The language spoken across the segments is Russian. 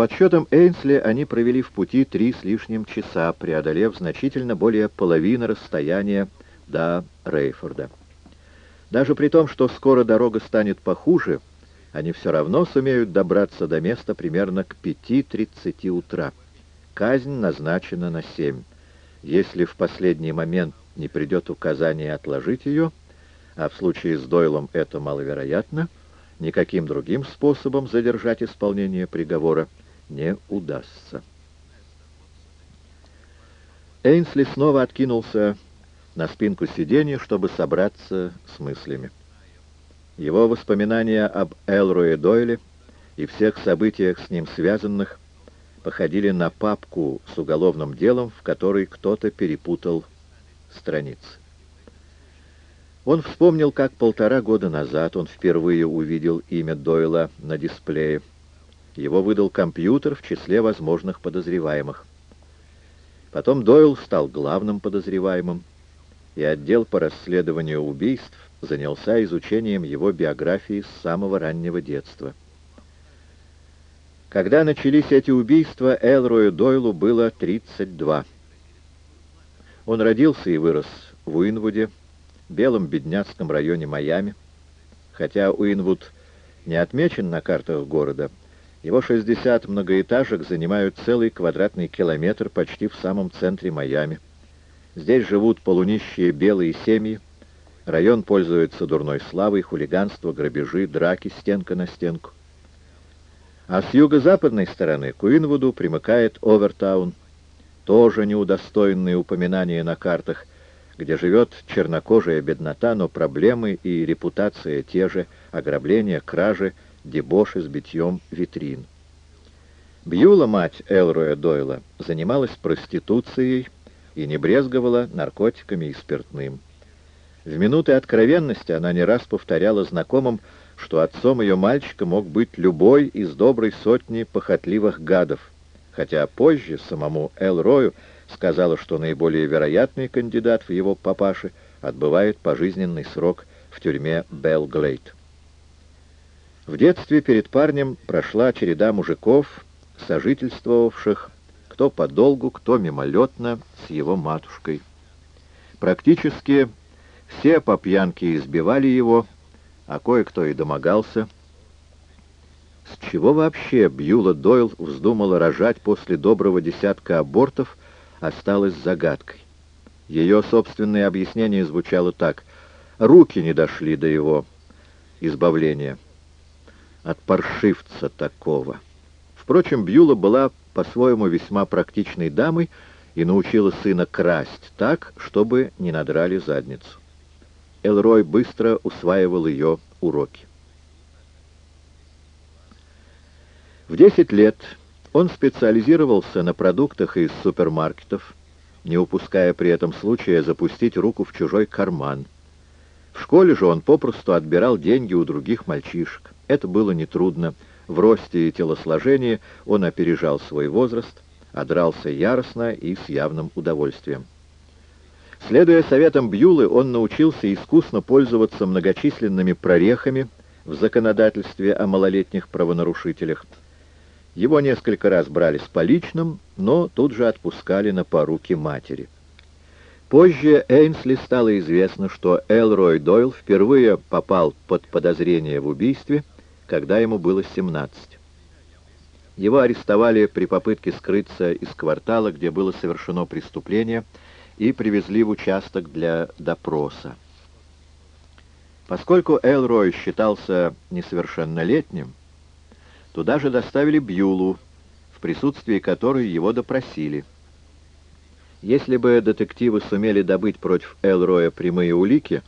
подсчетам Эйнсли они провели в пути три с лишним часа, преодолев значительно более половины расстояния до Рейфорда. Даже при том, что скоро дорога станет похуже, они все равно сумеют добраться до места примерно к 5.30 утра. Казнь назначена на 7. Если в последний момент не придет указание отложить ее, а в случае с Дойлом это маловероятно, никаким другим способом задержать исполнение приговора не удастся. Эйнсли снова откинулся на спинку сиденья, чтобы собраться с мыслями. Его воспоминания об Элрое Дойле и всех событиях с ним связанных походили на папку с уголовным делом, в которой кто-то перепутал страницы. Он вспомнил, как полтора года назад он впервые увидел имя Дойла на дисплее. Его выдал компьютер в числе возможных подозреваемых. Потом Дойл стал главным подозреваемым, и отдел по расследованию убийств занялся изучением его биографии с самого раннего детства. Когда начались эти убийства, Элрою Дойлу было 32. Он родился и вырос в Уинвуде, белом бедняцком районе Майами. Хотя Уинвуд не отмечен на картах города, его 60 многоэтажек занимают целый квадратный километр почти в самом центре Майами. Здесь живут полунищие белые семьи, район пользуется дурной славой, хулиганство, грабежи, драки, стенка на стенку. А с юго-западной стороны к Уинвуду примыкает Овертаун, тоже неудостоенные упоминания на картах, где живет чернокожая беднота, но проблемы и репутация те же, ограбления, кражи, дебоши с битьем витрин. Бьюла, мать Элроя Дойла, занималась проституцией и не брезговала наркотиками и спиртным. В минуты откровенности она не раз повторяла знакомым, что отцом ее мальчика мог быть любой из доброй сотни похотливых гадов, хотя позже самому Эл Рою сказала, что наиболее вероятный кандидат в его папаше отбывает пожизненный срок в тюрьме Белглейд. В детстве перед парнем прошла череда мужиков, сожительствовавших кто подолгу, кто мимолетно с его матушкой. Практически все по пьянке избивали его, а кое-кто и домогался. С чего вообще Бьюла Дойл вздумала рожать после доброго десятка абортов, осталась загадкой. Ее собственное объяснение звучало так. Руки не дошли до его избавления. От паршивца такого. Впрочем, Бьюла была по-своему весьма практичной дамой и научила сына красть так, чтобы не надрали задницу. Элрой быстро усваивал ее уроки. В 10 лет он специализировался на продуктах из супермаркетов, не упуская при этом случая запустить руку в чужой карман. В школе же он попросту отбирал деньги у других мальчишек. Это было нетрудно. В росте и телосложении он опережал свой возраст, а дрался яростно и с явным удовольствием. Следуя советам Бьюлы, он научился искусно пользоваться многочисленными прорехами в законодательстве о малолетних правонарушителях. Его несколько раз брали с поличным, но тут же отпускали на поруки матери. Позже Эйнсли стало известно, что Элрой Дойл впервые попал под подозрение в убийстве, когда ему было 17. Его арестовали при попытке скрыться из квартала, где было совершено преступление, и привезли в участок для допроса. Поскольку Элрой считался несовершеннолетним, туда же доставили Бьюлу, в присутствии которой его допросили. Если бы детективы сумели добыть против Элроя прямые улики,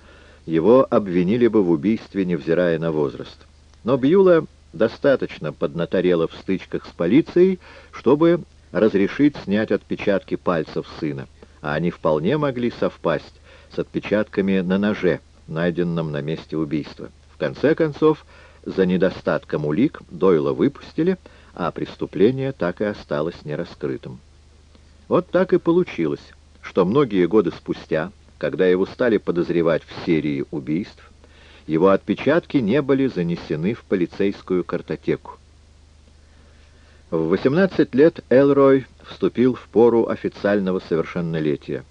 его обвинили бы в убийстве, невзирая на возраст. Но Бьюла достаточно поднаторела в стычках с полицией, чтобы разрешить снять отпечатки пальцев сына а они вполне могли совпасть с отпечатками на ноже, найденном на месте убийства. В конце концов, за недостатком улик Дойла выпустили, а преступление так и осталось нераскрытым. Вот так и получилось, что многие годы спустя, когда его стали подозревать в серии убийств, его отпечатки не были занесены в полицейскую картотеку. В 18 лет Элрой вступил в пору официального совершеннолетия.